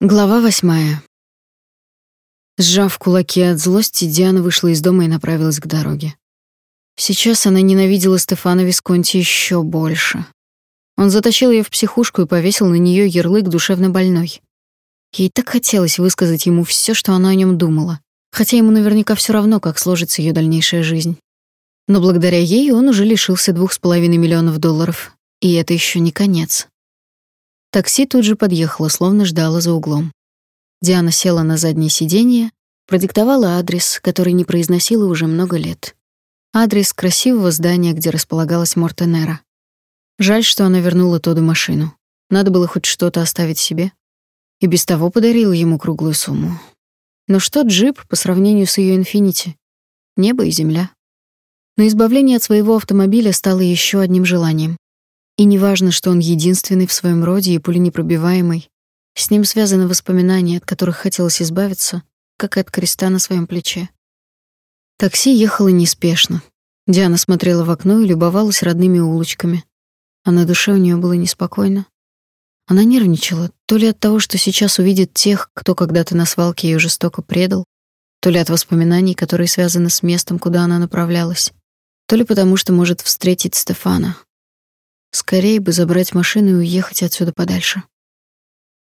Глава восьмая. Сжав кулаки от злости, Диана вышла из дома и направилась к дороге. Сейчас она ненавидела Стефана Висконти еще больше. Он затащил ее в психушку и повесил на нее ярлык душевно больной. Ей так хотелось высказать ему все, что она о нем думала, хотя ему наверняка все равно, как сложится ее дальнейшая жизнь. Но благодаря ей он уже лишился двух с половиной миллионов долларов, и это еще не конец. Такси тут же подъехало, словно ждало за углом. Диана села на заднее сиденье, продиктовала адрес, который не произносила уже много лет. Адрес красивого здания, где располагалась Мортенера. Жаль, что она вернула Тоду машину. Надо было хоть что-то оставить себе. И без того подарила ему круглую сумму. Но что джип по сравнению с ее Инфинити? Небо и земля. Но избавление от своего автомобиля стало еще одним желанием. И неважно, что он единственный в своем роде и пуленепробиваемый, с ним связаны воспоминания, от которых хотелось избавиться, как и от креста на своем плече. Такси ехало неспешно. Диана смотрела в окно и любовалась родными улочками. А на душе у нее было неспокойно. Она нервничала, то ли от того, что сейчас увидит тех, кто когда-то на свалке ее жестоко предал, то ли от воспоминаний, которые связаны с местом, куда она направлялась, то ли потому, что может встретить Стефана, Скорее бы забрать машину и уехать отсюда подальше.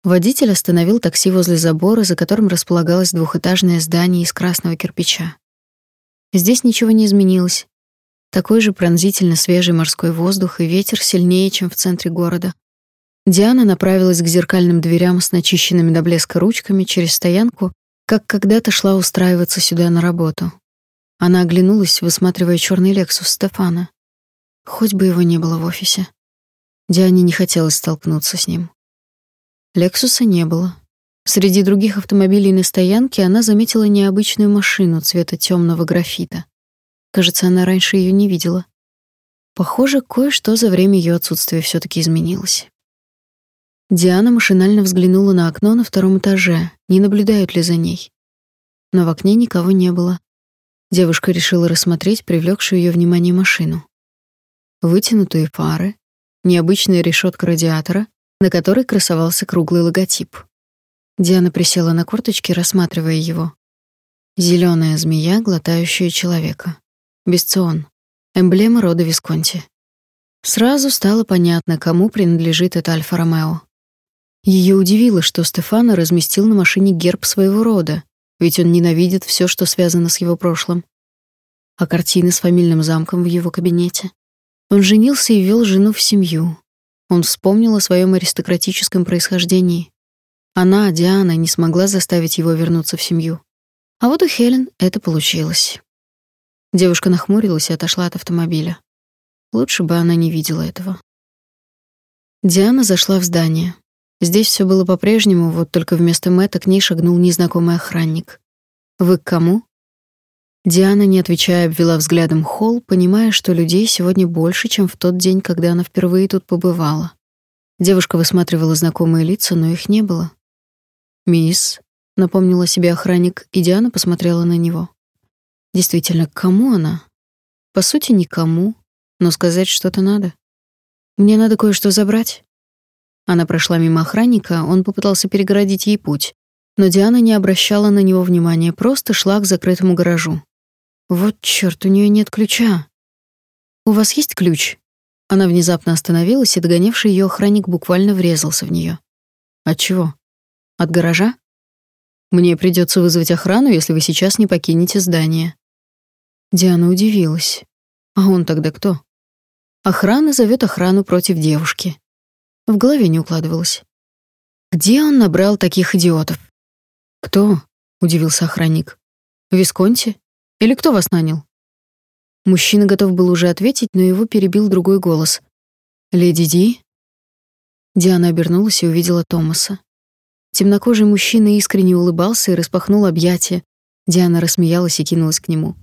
Водитель остановил такси возле забора, за которым располагалось двухэтажное здание из красного кирпича. Здесь ничего не изменилось. Такой же пронзительно свежий морской воздух и ветер сильнее, чем в центре города. Диана направилась к зеркальным дверям с начищенными до блеска ручками через стоянку, как когда-то шла устраиваться сюда на работу. Она оглянулась, высматривая черный Лексус Стефана. Хоть бы его не было в офисе. Диане не хотелось столкнуться с ним. Лексуса не было. Среди других автомобилей на стоянке она заметила необычную машину цвета темного графита. Кажется, она раньше ее не видела. Похоже, кое-что за время ее отсутствия все таки изменилось. Диана машинально взглянула на окно на втором этаже, не наблюдают ли за ней. Но в окне никого не было. Девушка решила рассмотреть привлекшую ее внимание машину вытянутые фары, необычная решетка радиатора, на которой красовался круглый логотип. Диана присела на корточки, рассматривая его. Зеленая змея, глотающая человека. Бесцион. Эмблема рода Висконти. Сразу стало понятно, кому принадлежит эта Альфа-Ромео. Ее удивило, что Стефано разместил на машине герб своего рода, ведь он ненавидит все, что связано с его прошлым. А картины с фамильным замком в его кабинете. Он женился и вел жену в семью. Он вспомнил о своем аристократическом происхождении. Она, Диана, не смогла заставить его вернуться в семью. А вот у Хелен это получилось. Девушка нахмурилась и отошла от автомобиля. Лучше бы она не видела этого. Диана зашла в здание. Здесь все было по-прежнему, вот только вместо Мэтта к ней шагнул незнакомый охранник. «Вы к кому?» Диана, не отвечая, обвела взглядом холл, понимая, что людей сегодня больше, чем в тот день, когда она впервые тут побывала. Девушка высматривала знакомые лица, но их не было. «Мисс», — напомнила себе охранник, и Диана посмотрела на него. Действительно, к кому она? По сути, никому, но сказать что-то надо. Мне надо кое-что забрать. Она прошла мимо охранника, он попытался перегородить ей путь, но Диана не обращала на него внимания, просто шла к закрытому гаражу. Вот чёрт, у неё нет ключа. У вас есть ключ? Она внезапно остановилась, и догонявший её охранник буквально врезался в неё. От чего? От гаража? Мне придётся вызвать охрану, если вы сейчас не покинете здание. Диана удивилась. А он тогда кто? Охрана зовёт охрану против девушки. В голове не укладывалось. Где он набрал таких идиотов? Кто? удивился охранник. Висконти? Или кто вас нанял?» Мужчина готов был уже ответить, но его перебил другой голос. «Леди Ди?» Диана обернулась и увидела Томаса. Темнокожий мужчина искренне улыбался и распахнул объятия. Диана рассмеялась и кинулась к нему.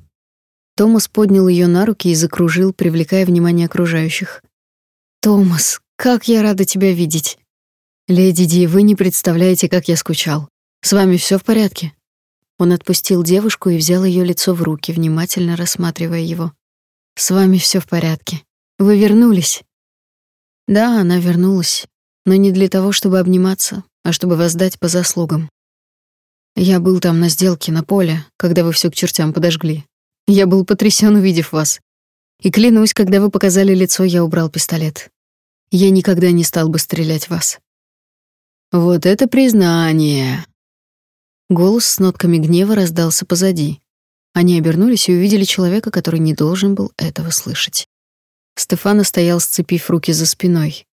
Томас поднял ее на руки и закружил, привлекая внимание окружающих. «Томас, как я рада тебя видеть!» «Леди Ди, вы не представляете, как я скучал. С вами все в порядке?» Он отпустил девушку и взял ее лицо в руки, внимательно рассматривая его. «С вами все в порядке. Вы вернулись?» Да, она вернулась, но не для того, чтобы обниматься. а чтобы воздать по заслугам. Я был там на сделке на поле, когда вы все к чертям подожгли. Я был потрясен, увидев вас. И клянусь, когда вы показали лицо, я убрал пистолет. Я никогда не стал бы стрелять в вас. Вот это признание. Голос с нотками гнева раздался позади. Они обернулись и увидели человека, который не должен был этого слышать. Стефано стоял, сцепив руки за спиной.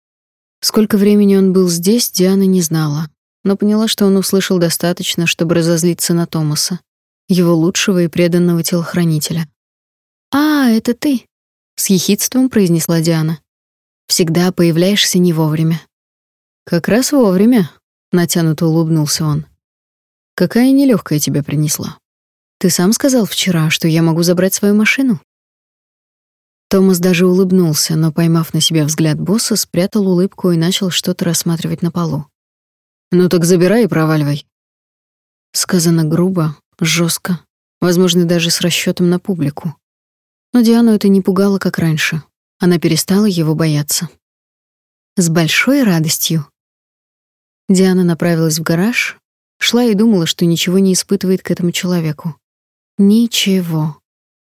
Сколько времени он был здесь, Диана не знала, но поняла, что он услышал достаточно, чтобы разозлиться на Томаса, его лучшего и преданного телохранителя. «А, это ты», — с ехидством произнесла Диана. «Всегда появляешься не вовремя». «Как раз вовремя», — натянуто улыбнулся он. «Какая нелегкая тебя принесла. Ты сам сказал вчера, что я могу забрать свою машину?» Томас даже улыбнулся, но, поймав на себя взгляд босса, спрятал улыбку и начал что-то рассматривать на полу. «Ну так забирай и проваливай». Сказано грубо, жестко, возможно, даже с расчетом на публику. Но Диану это не пугало, как раньше. Она перестала его бояться. С большой радостью. Диана направилась в гараж, шла и думала, что ничего не испытывает к этому человеку. Ничего.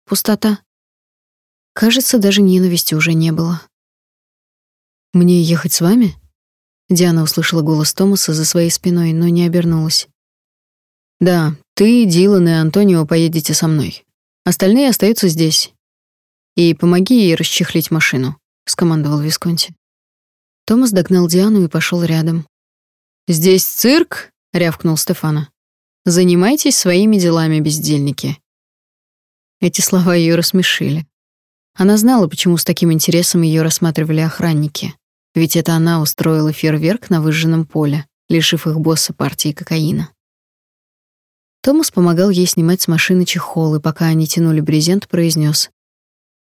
Пустота. Кажется, даже ненависти уже не было. «Мне ехать с вами?» Диана услышала голос Томаса за своей спиной, но не обернулась. «Да, ты, Дилан и Антонио поедете со мной. Остальные остаются здесь. И помоги ей расчехлить машину», — скомандовал Висконти. Томас догнал Диану и пошел рядом. «Здесь цирк?» — рявкнул Стефана. «Занимайтесь своими делами, бездельники». Эти слова ее рассмешили. Она знала, почему с таким интересом ее рассматривали охранники. Ведь это она устроила фейерверк на выжженном поле, лишив их босса партии кокаина. Томас помогал ей снимать с машины чехол, и пока они тянули брезент, произнес: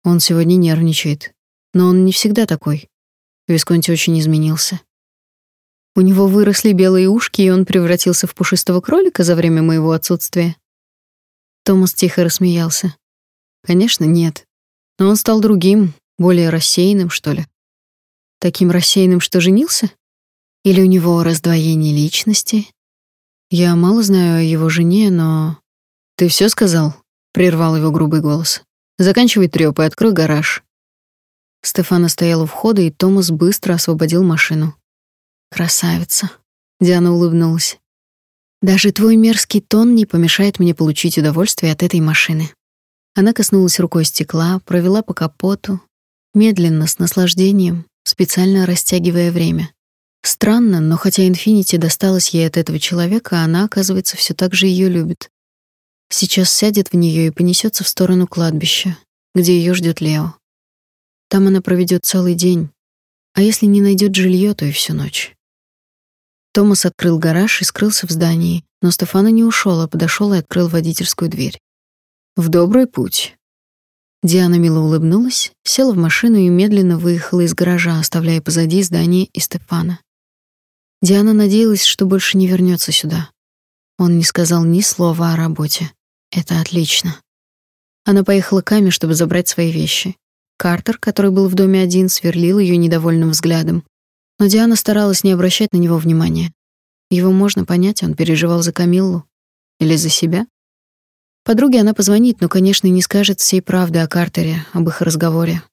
"Он сегодня нервничает, но он не всегда такой. Висконти очень изменился. У него выросли белые ушки, и он превратился в пушистого кролика за время моего отсутствия". Томас тихо рассмеялся. "Конечно, нет но он стал другим, более рассеянным, что ли. Таким рассеянным, что женился? Или у него раздвоение личности? Я мало знаю о его жене, но... Ты все сказал? Прервал его грубый голос. Заканчивай трёп и открой гараж. Стефана стояла у входа, и Томас быстро освободил машину. Красавица. Диана улыбнулась. Даже твой мерзкий тон не помешает мне получить удовольствие от этой машины. Она коснулась рукой стекла, провела по капоту, медленно, с наслаждением, специально растягивая время. Странно, но хотя Инфинити досталась ей от этого человека, она, оказывается, все так же ее любит. Сейчас сядет в нее и понесется в сторону кладбища, где ее ждет Лео. Там она проведет целый день, а если не найдет жилье, то и всю ночь. Томас открыл гараж и скрылся в здании, но Стефана не ушел, а подошел и открыл водительскую дверь. В добрый путь. Диана мило улыбнулась, села в машину и медленно выехала из гаража, оставляя позади здание и Стефана. Диана надеялась, что больше не вернется сюда. Он не сказал ни слова о работе. Это отлично. Она поехала к Аме, чтобы забрать свои вещи. Картер, который был в доме один, сверлил ее недовольным взглядом. Но Диана старалась не обращать на него внимания. Его можно понять, он переживал за Камиллу. Или за себя? Подруге она позвонит, но, конечно, не скажет всей правды о Картере, об их разговоре.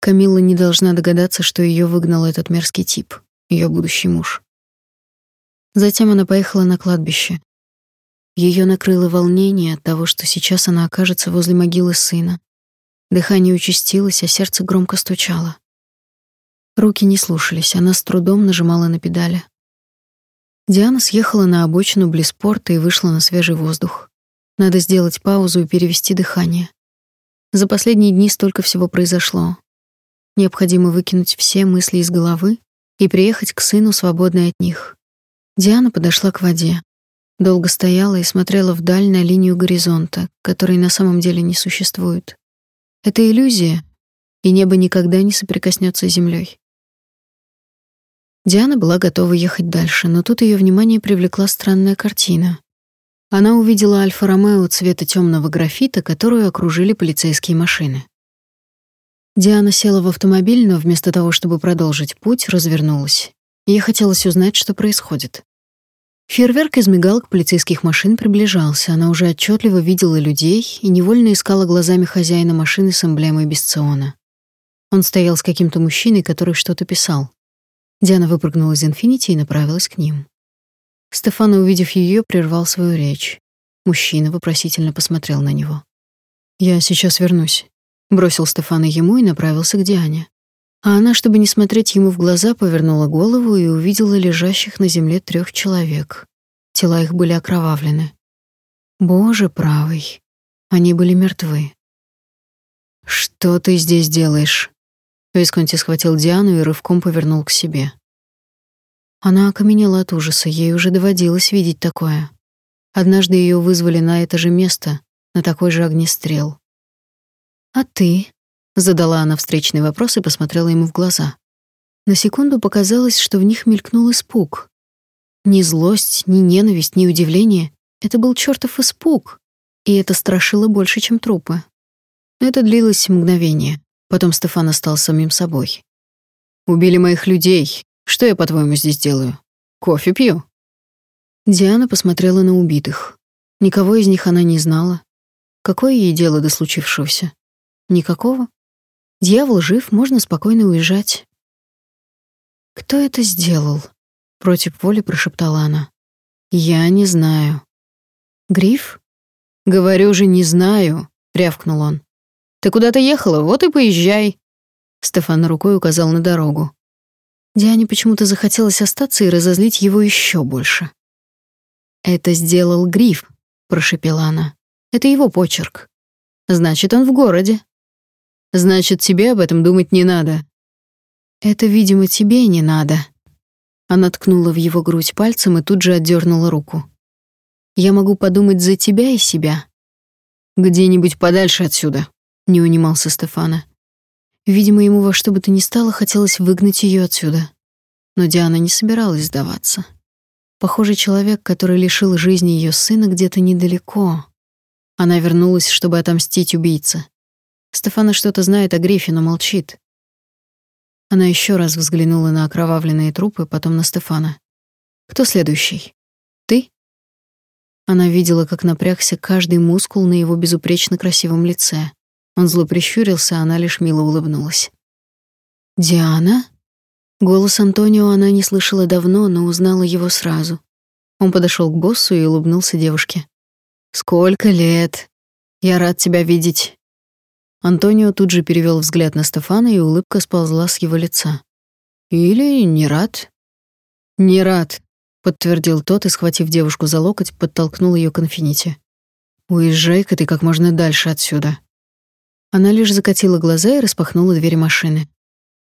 Камилла не должна догадаться, что ее выгнал этот мерзкий тип, ее будущий муж. Затем она поехала на кладбище. Ее накрыло волнение от того, что сейчас она окажется возле могилы сына. Дыхание участилось, а сердце громко стучало. Руки не слушались, она с трудом нажимала на педали. Диана съехала на обочину близ порта и вышла на свежий воздух. Надо сделать паузу и перевести дыхание. За последние дни столько всего произошло. Необходимо выкинуть все мысли из головы и приехать к сыну свободной от них. Диана подошла к воде. Долго стояла и смотрела вдаль на линию горизонта, которой на самом деле не существует. Это иллюзия, и небо никогда не соприкоснется с землей. Диана была готова ехать дальше, но тут ее внимание привлекла странная картина. Она увидела Альфа-Ромео цвета темного графита, которую окружили полицейские машины. Диана села в автомобиль, но вместо того, чтобы продолжить путь, развернулась. Ей хотелось узнать, что происходит. Фейерверк из мигалок полицейских машин приближался. Она уже отчетливо видела людей и невольно искала глазами хозяина машины с эмблемой Бесциона. Он стоял с каким-то мужчиной, который что-то писал. Диана выпрыгнула из «Инфинити» и направилась к ним. Стефано, увидев ее, прервал свою речь. Мужчина вопросительно посмотрел на него. «Я сейчас вернусь», — бросил Стефано ему и направился к Диане. А она, чтобы не смотреть ему в глаза, повернула голову и увидела лежащих на земле трех человек. Тела их были окровавлены. Боже правый, они были мертвы. «Что ты здесь делаешь?» Висконти схватил Диану и рывком повернул к себе. Она окаменела от ужаса, ей уже доводилось видеть такое. Однажды ее вызвали на это же место, на такой же огнестрел. «А ты?» Задала она встречный вопрос и посмотрела ему в глаза. На секунду показалось, что в них мелькнул испуг. Ни злость, ни ненависть, ни удивление. Это был чертов испуг. И это страшило больше, чем трупы. Но это длилось мгновение. Потом Стефан стал самим собой. «Убили моих людей. Что я, по-твоему, здесь делаю? Кофе пью?» Диана посмотрела на убитых. Никого из них она не знала. Какое ей дело до случившегося? Никакого? Дьявол жив, можно спокойно уезжать. Кто это сделал? Против воли прошептала она. Я не знаю. Гриф? Говорю же, не знаю, рявкнул он. Ты куда-то ехала, вот и поезжай. Стефан рукой указал на дорогу. Диане почему-то захотелось остаться и разозлить его еще больше. «Это сделал Гриф», — прошепела она. «Это его почерк. Значит, он в городе. Значит, тебе об этом думать не надо. Это, видимо, тебе не надо. Она ткнула в его грудь пальцем и тут же отдернула руку. Я могу подумать за тебя и себя. Где-нибудь подальше отсюда, не унимался Стефана. Видимо, ему во что бы то ни стало хотелось выгнать ее отсюда. Но Диана не собиралась сдаваться. Похоже, человек, который лишил жизни ее сына, где-то недалеко. Она вернулась, чтобы отомстить убийце. Стефана что-то знает о Грифе, но молчит. Она еще раз взглянула на окровавленные трупы, потом на Стефана. Кто следующий? Ты? Она видела, как напрягся каждый мускул на его безупречно красивом лице. Он зло прищурился, а она лишь мило улыбнулась. Диана? Голос Антонио она не слышала давно, но узнала его сразу. Он подошел к боссу и улыбнулся девушке. Сколько лет? Я рад тебя видеть. Антонио тут же перевел взгляд на Стефана, и улыбка сползла с его лица. Или не рад? Не рад, подтвердил тот и, схватив девушку за локоть, подтолкнул ее к инфинити. Уезжай-ка ты как можно дальше отсюда. Она лишь закатила глаза и распахнула дверь машины.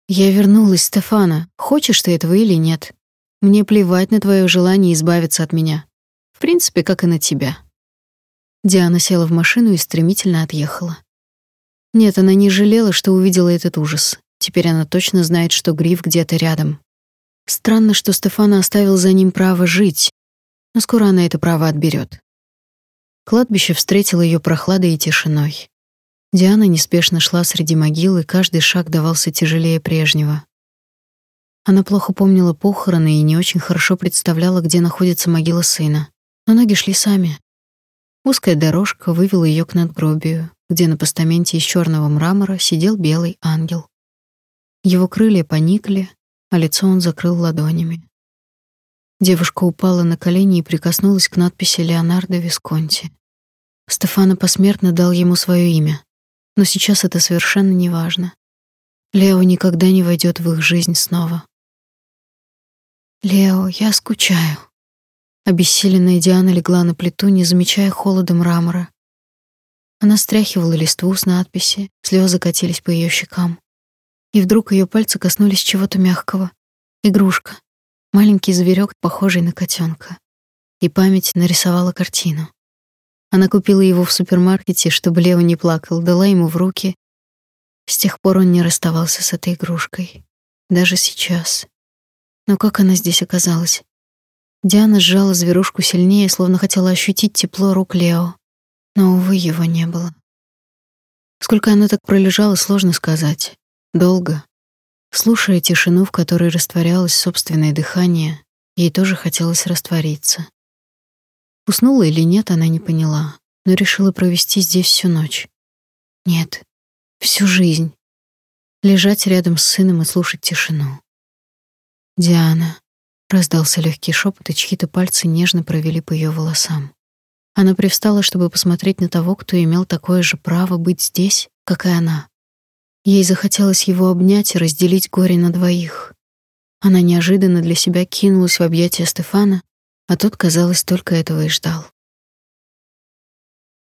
Я вернулась, Стефана. Хочешь ты этого или нет? Мне плевать на твое желание избавиться от меня. В принципе, как и на тебя. Диана села в машину и стремительно отъехала. Нет, она не жалела, что увидела этот ужас. Теперь она точно знает, что Гриф где-то рядом. Странно, что Стефана оставил за ним право жить, но скоро она это право отберет. Кладбище встретило ее прохладой и тишиной. Диана неспешно шла среди могил, и каждый шаг давался тяжелее прежнего. Она плохо помнила похороны и не очень хорошо представляла, где находится могила сына. Но ноги шли сами. Узкая дорожка вывела ее к надгробию, где на постаменте из черного мрамора сидел белый ангел. Его крылья поникли, а лицо он закрыл ладонями. Девушка упала на колени и прикоснулась к надписи Леонардо Висконти. Стефано посмертно дал ему свое имя, но сейчас это совершенно не важно. Лео никогда не войдет в их жизнь снова. Лео, я скучаю. Обессиленная Диана легла на плиту, не замечая холода мрамора, она стряхивала листву с надписи, слезы катились по ее щекам. И вдруг ее пальцы коснулись чего-то мягкого. Игрушка. Маленький зверек, похожий на котенка. И память нарисовала картину. Она купила его в супермаркете, чтобы Лео не плакал, дала ему в руки. С тех пор он не расставался с этой игрушкой. Даже сейчас. Но как она здесь оказалась? Диана сжала зверушку сильнее, словно хотела ощутить тепло рук Лео. Но, увы, его не было. Сколько она так пролежала, сложно сказать. Долго. Слушая тишину, в которой растворялось собственное дыхание, ей тоже хотелось раствориться. Уснула или нет, она не поняла, но решила провести здесь всю ночь. Нет, всю жизнь. Лежать рядом с сыном и слушать тишину. Диана. Раздался легкий шепот, и чьи-то пальцы нежно провели по ее волосам. Она привстала, чтобы посмотреть на того, кто имел такое же право быть здесь, как и она. Ей захотелось его обнять и разделить горе на двоих. Она неожиданно для себя кинулась в объятия Стефана, а тот, казалось, только этого и ждал.